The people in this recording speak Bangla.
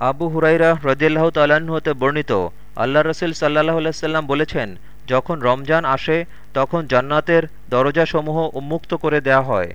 আবু হুরাইরা হ্রদিল্লাহ তাল্লাহ্ন হতে বর্ণিত আল্লাহ রসুল সাল্লাহ আলাইসাল্লাম বলেছেন, যখন রমজান আসে, তখন জান্নাতের দরজাসমূহ উন্মুক্ত করে দেয়া হয়।